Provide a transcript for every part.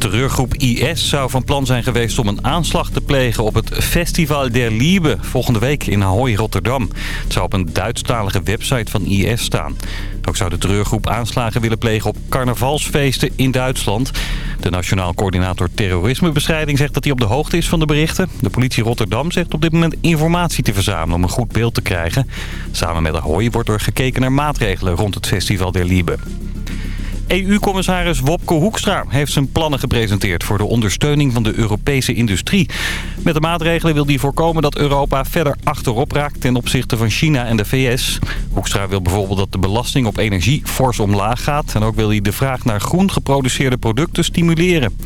Terreurgroep IS zou van plan zijn geweest om een aanslag te plegen op het Festival der Liebe volgende week in Ahoy, Rotterdam. Het zou op een Duitsstalige website van IS staan. Ook zou de terreurgroep aanslagen willen plegen op carnavalsfeesten in Duitsland. De Nationaal Coördinator Terrorismebestrijding zegt dat hij op de hoogte is van de berichten. De politie Rotterdam zegt op dit moment informatie te verzamelen om een goed beeld te krijgen. Samen met Ahoy wordt er gekeken naar maatregelen rond het Festival der Liebe. EU-commissaris Wopke Hoekstra heeft zijn plannen gepresenteerd voor de ondersteuning van de Europese industrie. Met de maatregelen wil hij voorkomen dat Europa verder achterop raakt ten opzichte van China en de VS. Hoekstra wil bijvoorbeeld dat de belasting op energie fors omlaag gaat. En ook wil hij de vraag naar groen geproduceerde producten stimuleren.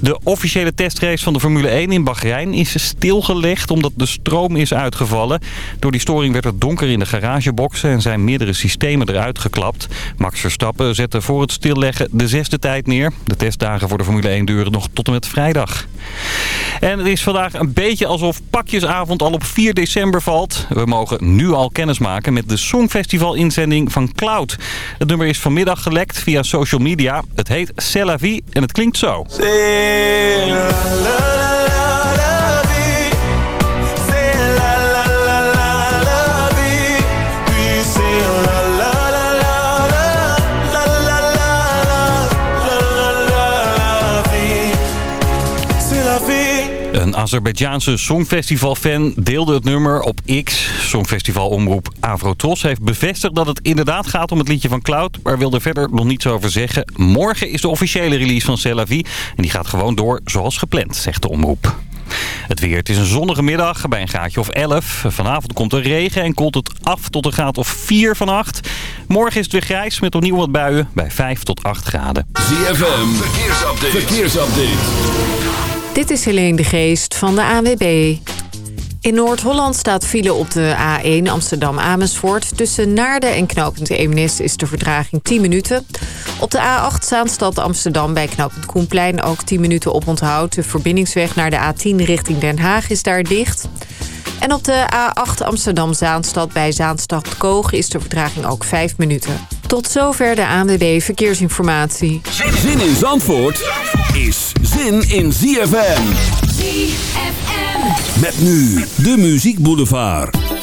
De officiële testrace van de Formule 1 in Bahrein is stilgelegd omdat de stroom is uitgevallen. Door die storing werd het donker in de garageboxen en zijn meerdere systemen eruit geklapt. Max Verstappen zette voor het stilleggen de zesde tijd neer. De testdagen voor de Formule 1 duren nog tot en met vrijdag. En het is vandaag een beetje alsof pakjesavond al op 4 december valt. We mogen nu al kennis maken met de Songfestival-inzending van Cloud. Het nummer is vanmiddag gelekt via social media. Het heet C'est la vie en het klinkt zo. Azerbeidjaanse Songfestival-fan deelde het nummer op X. Songfestival-omroep Avrotros heeft bevestigd dat het inderdaad gaat om het liedje van Cloud... maar wilde verder nog niets over zeggen. Morgen is de officiële release van C'est la Vie en die gaat gewoon door zoals gepland, zegt de omroep. Het weer, het is een zonnige middag bij een graadje of 11. Vanavond komt er regen en koelt het af tot een graad of 4 van 8. Morgen is het weer grijs met opnieuw wat buien bij 5 tot 8 graden. ZFM, verkeersupdate. verkeersupdate. Dit is Helene de Geest van de ANWB. In Noord-Holland staat file op de A1 Amsterdam-Amersfoort. Tussen Naarden en knooppunt Eemnes is de vertraging 10 minuten. Op de A8 Zaanstad Amsterdam bij knooppunt Koenplein ook 10 minuten op onthoud. De verbindingsweg naar de A10 richting Den Haag is daar dicht. En op de A8 Amsterdam-Zaanstad bij Zaanstad-Koog is de vertraging ook 5 minuten. Tot zover de ANWB Verkeersinformatie. Zin in Zandvoort is zin in ZFM. ZFM. Met nu de Muziek Boulevard.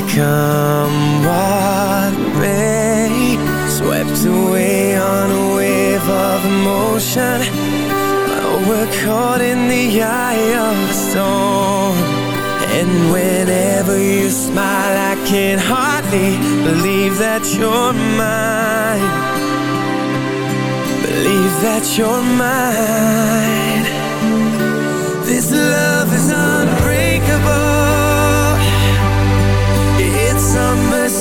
Baby, come what may. Swept away on a wave of emotion. We're caught in the eye of the storm And whenever you smile I can hardly believe that you're mine Believe that you're mine This love is unbreakable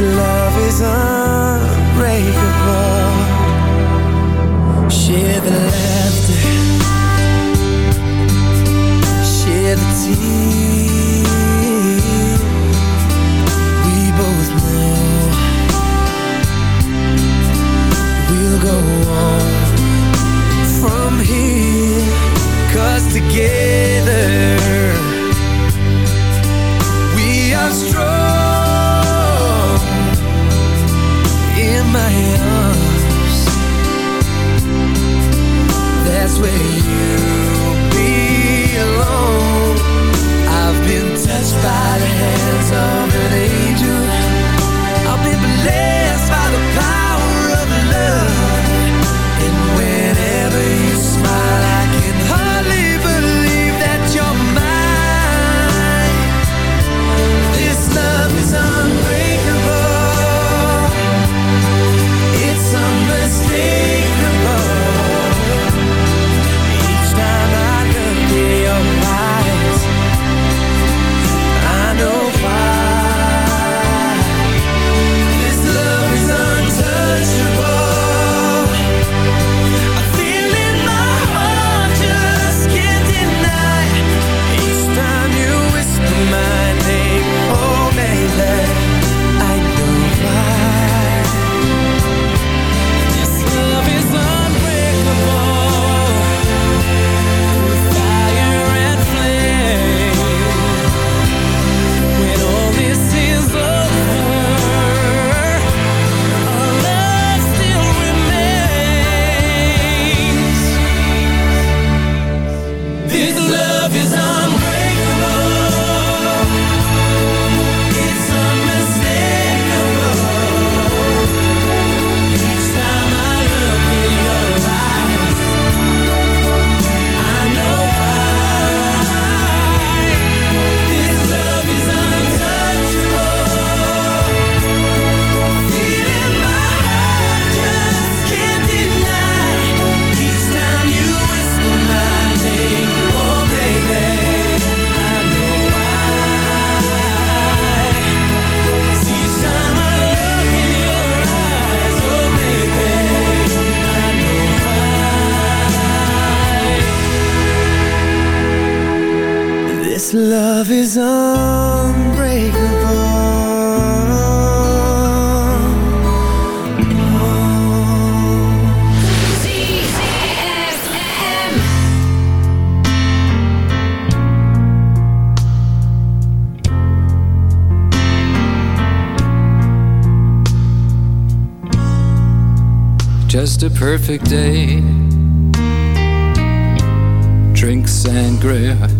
love is unbreakable. Share the laughter. Share the tears. We both know We'll go on from here. Cause together We are strong where you belong I've been touched by the hands of an angel. I've been blessed This love is unbreakable Just a perfect day. Drink sangria in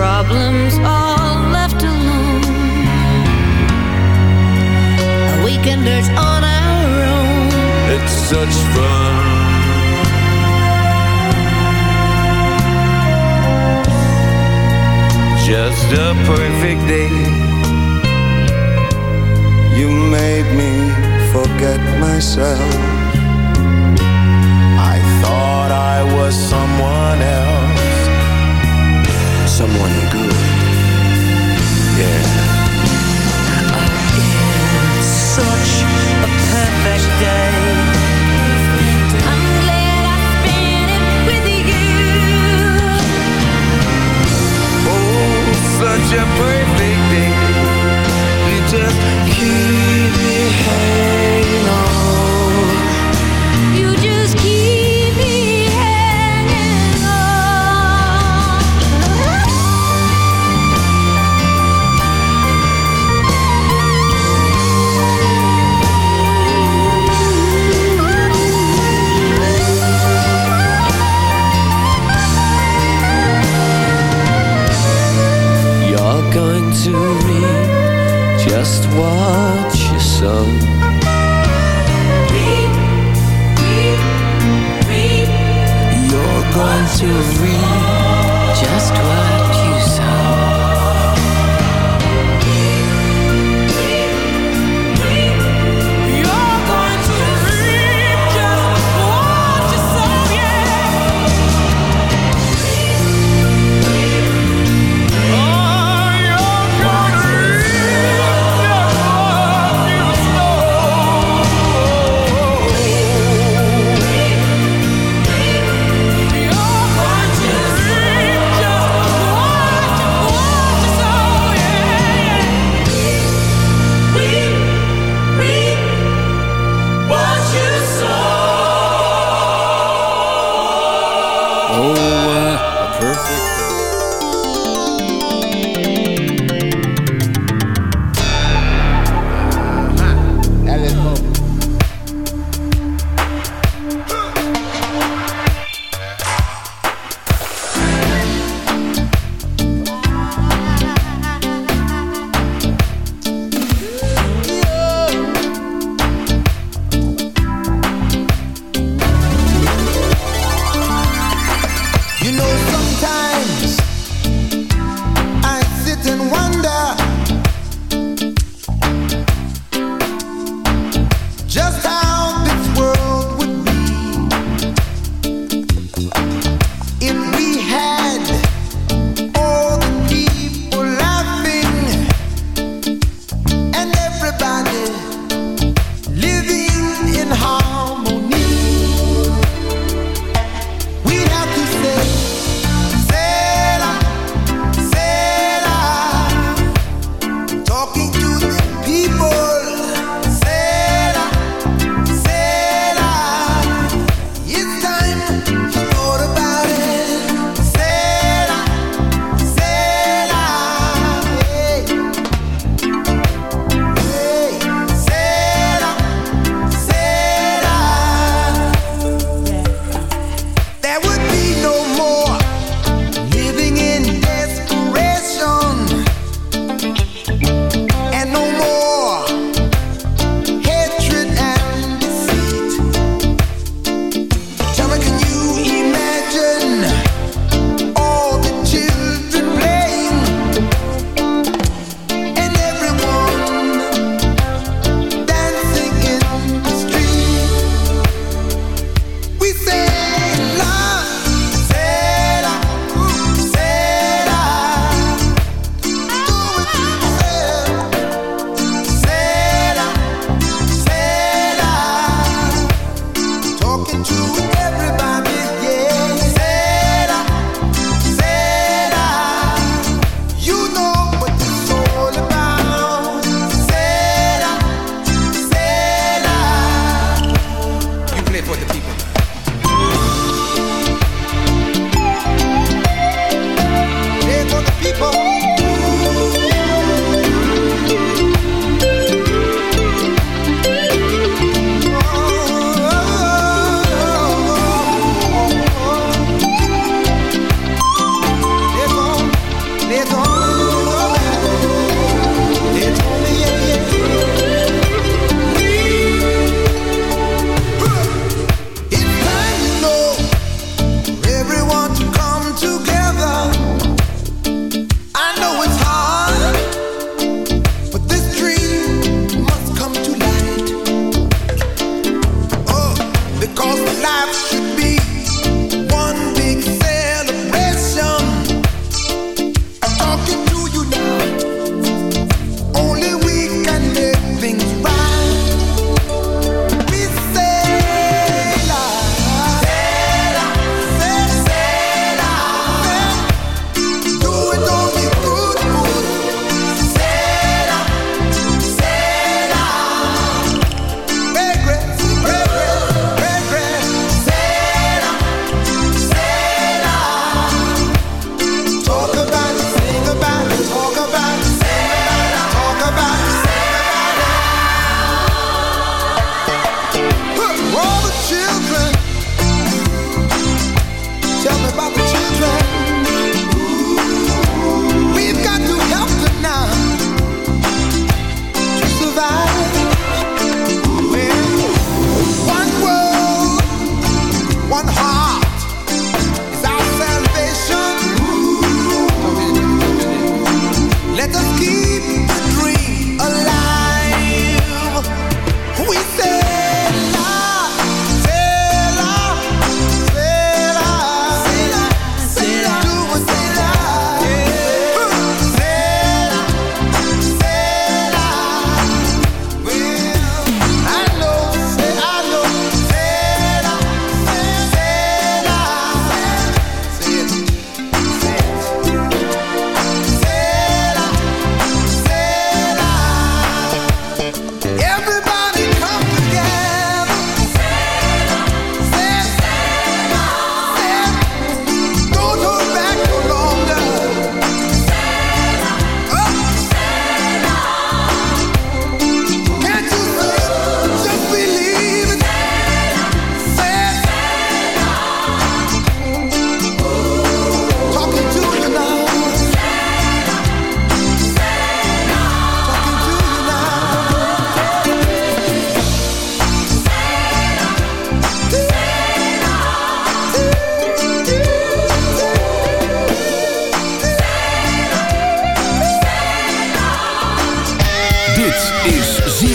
problems all left alone. A weekender's on our own. It's such fun. Just a perfect day. You made me forget myself. I thought I was someone else someone good. Yeah. It's such a perfect day. I'm glad I spent it with you. Oh, such a perfect day. You just keep me home.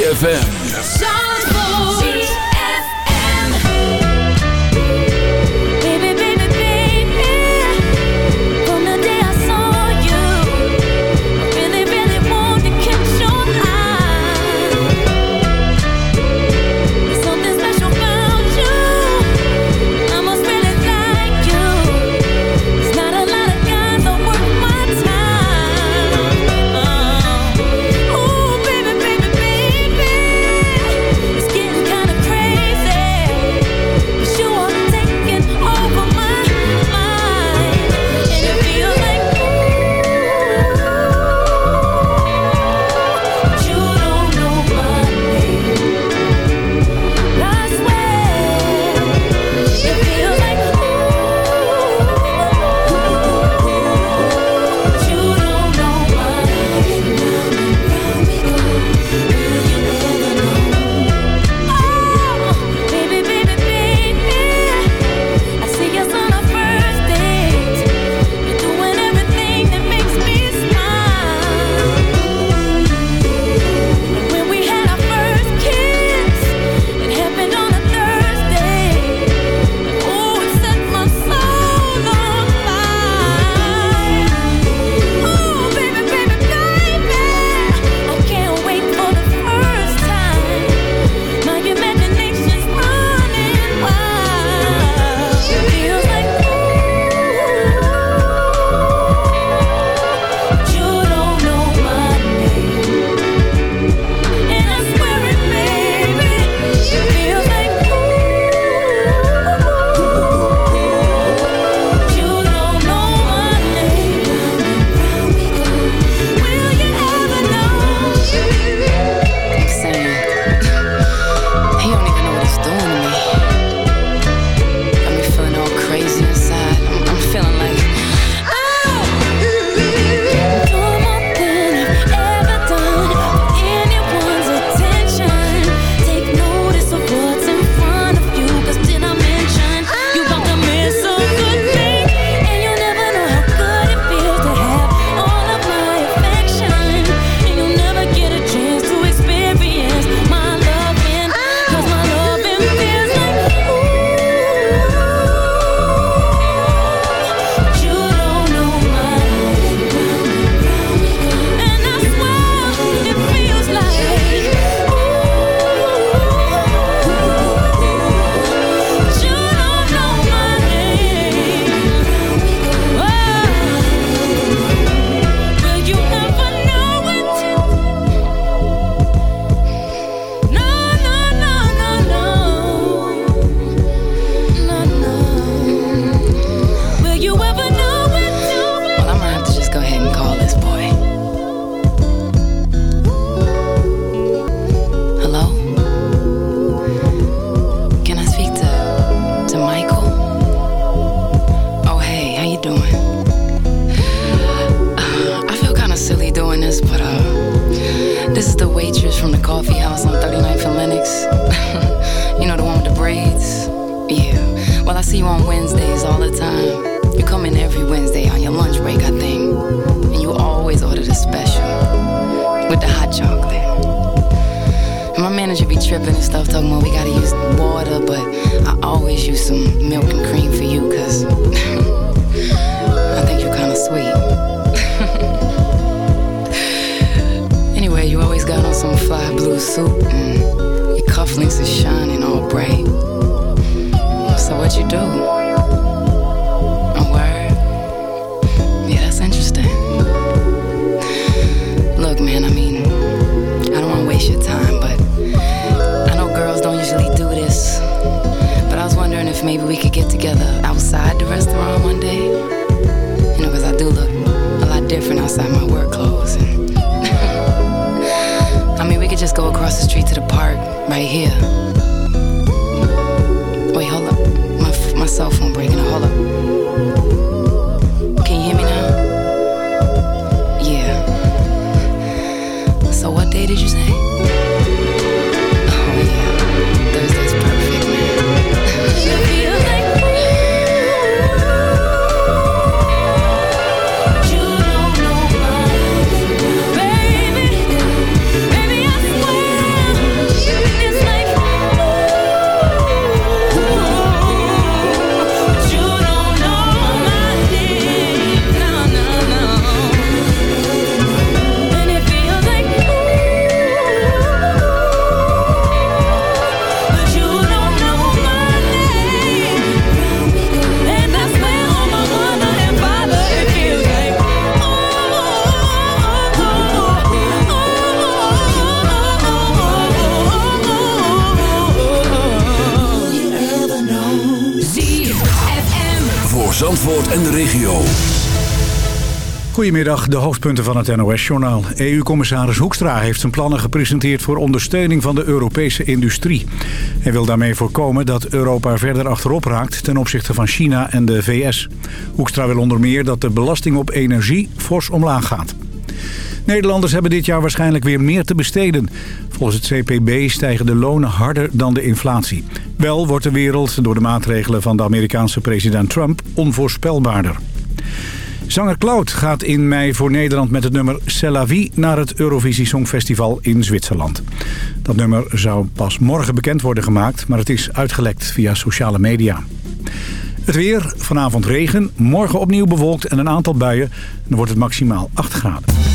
ZFM. Special with the hot chocolate. And my manager be tripping and stuff, talking about we gotta use water, but I always use some milk and cream for you, cause I think you're kinda sweet. anyway, you always got on some fly blue suit, and your cufflinks is shining all bright. So what you do? Waste your time, but I know girls don't usually do this. But I was wondering if maybe we could get together outside the restaurant one day. You know, cause I do look a lot different outside my work clothes. And I mean, we could just go across the street to the park right here. Wait, hold up. My, my cell phone breaking. Hold up. Zandvoort en de regio. Goedemiddag, de hoofdpunten van het NOS-journaal. EU-commissaris Hoekstra heeft zijn plannen gepresenteerd voor ondersteuning van de Europese industrie. Hij wil daarmee voorkomen dat Europa verder achterop raakt ten opzichte van China en de VS. Hoekstra wil onder meer dat de belasting op energie fors omlaag gaat. Nederlanders hebben dit jaar waarschijnlijk weer meer te besteden. Volgens het CPB stijgen de lonen harder dan de inflatie. Wel wordt de wereld door de maatregelen van de Amerikaanse president Trump onvoorspelbaarder. Zanger Cloud gaat in mei voor Nederland met het nummer C'est la vie naar het Eurovisie Songfestival in Zwitserland. Dat nummer zou pas morgen bekend worden gemaakt, maar het is uitgelekt via sociale media. Het weer, vanavond regen, morgen opnieuw bewolkt en een aantal buien. Dan wordt het maximaal 8 graden.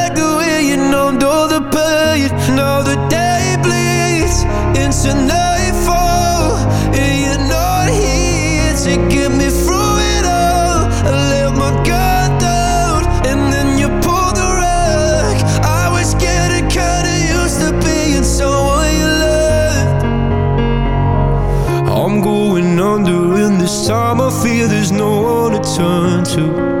there's no one to turn to.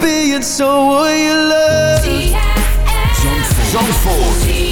being someone you love, but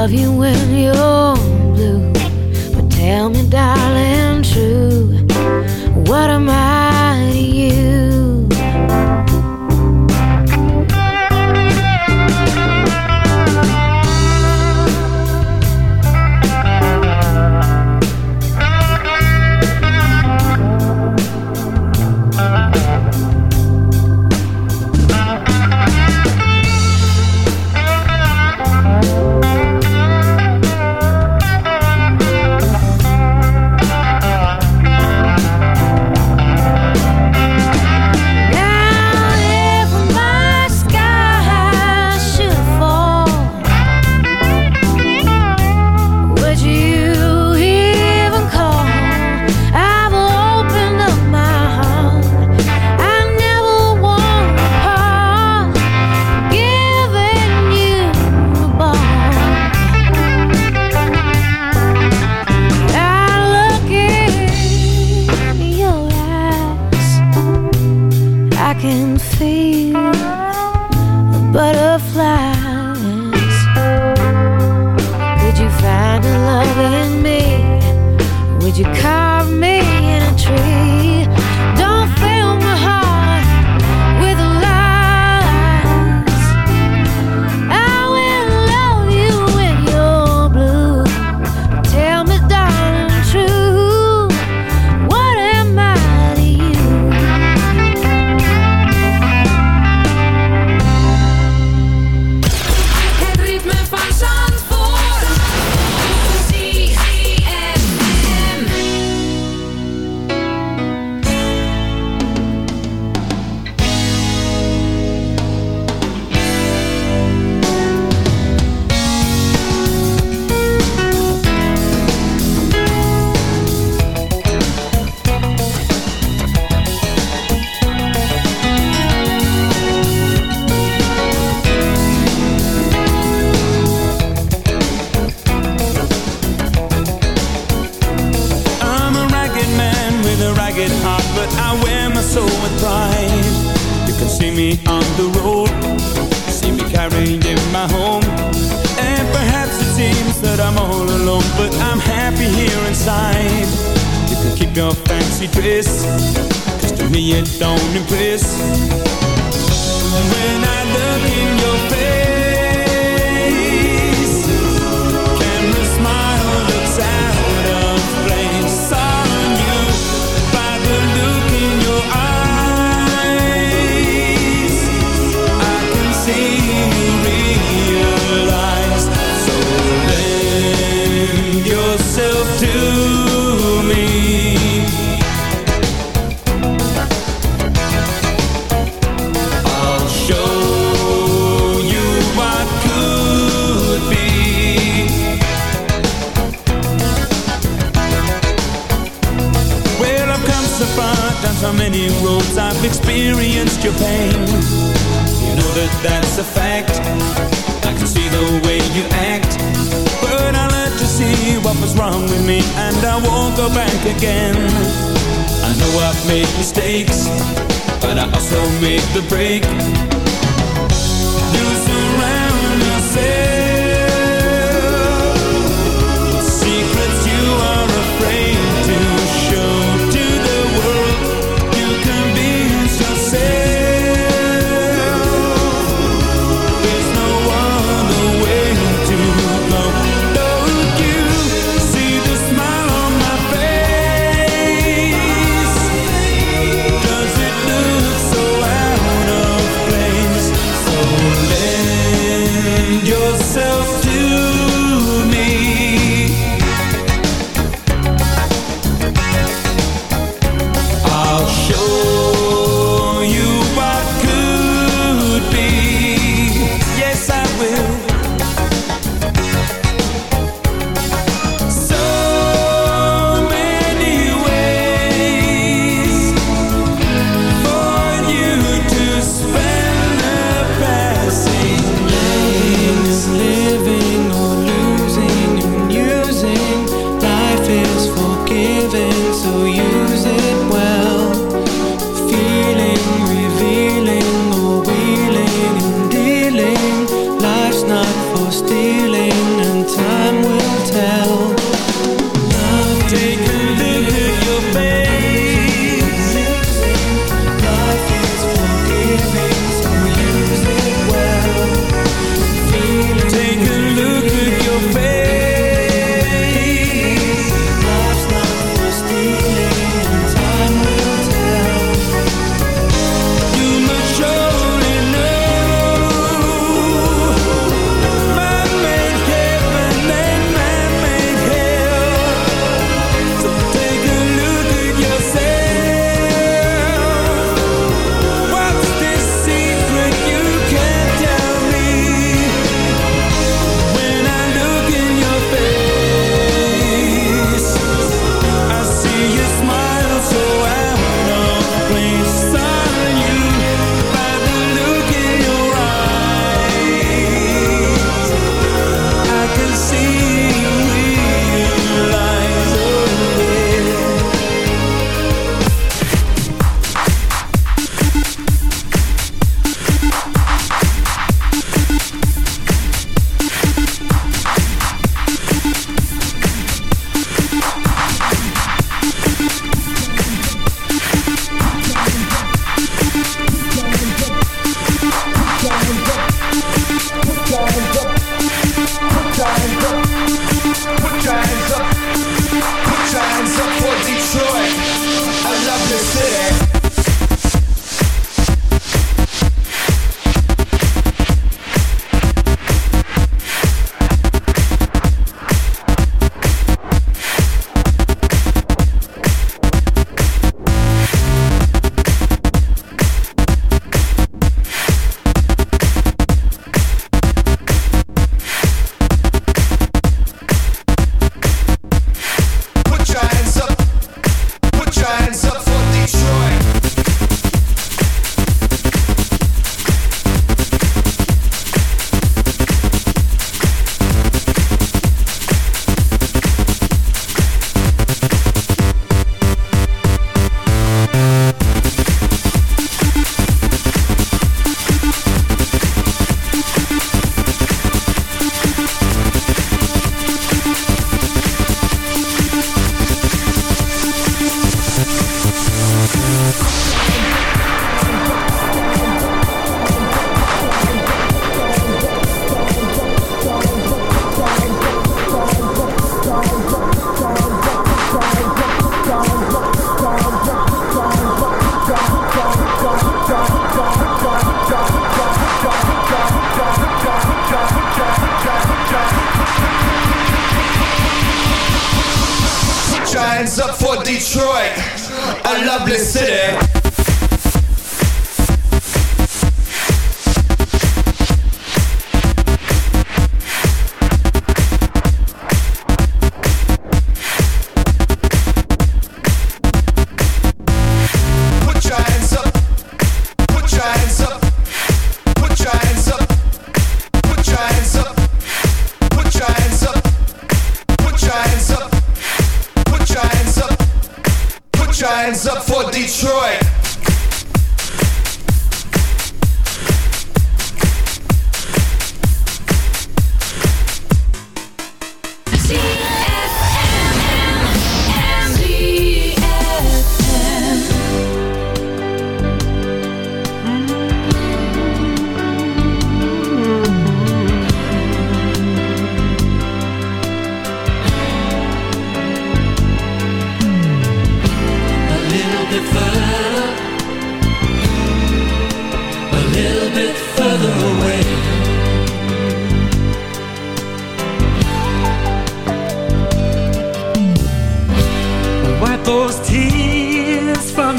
love you when you're blue. But tell me, darling,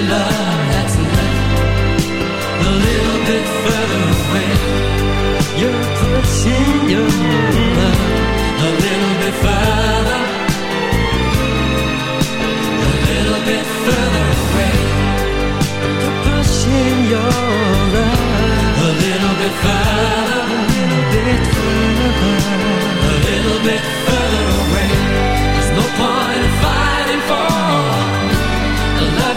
Love that's a little bit further away. You're pushing your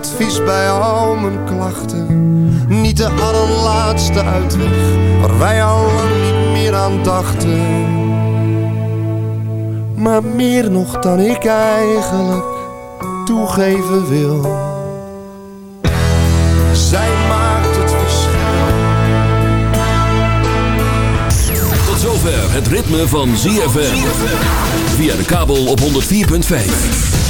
Advies bij al mijn klachten. Niet de allerlaatste uitweg waar wij al lang niet meer aan dachten. Maar meer nog dan ik eigenlijk toegeven wil. Zij maakt het verschil. Tot zover het ritme van ZFM. Via de kabel op 104.5.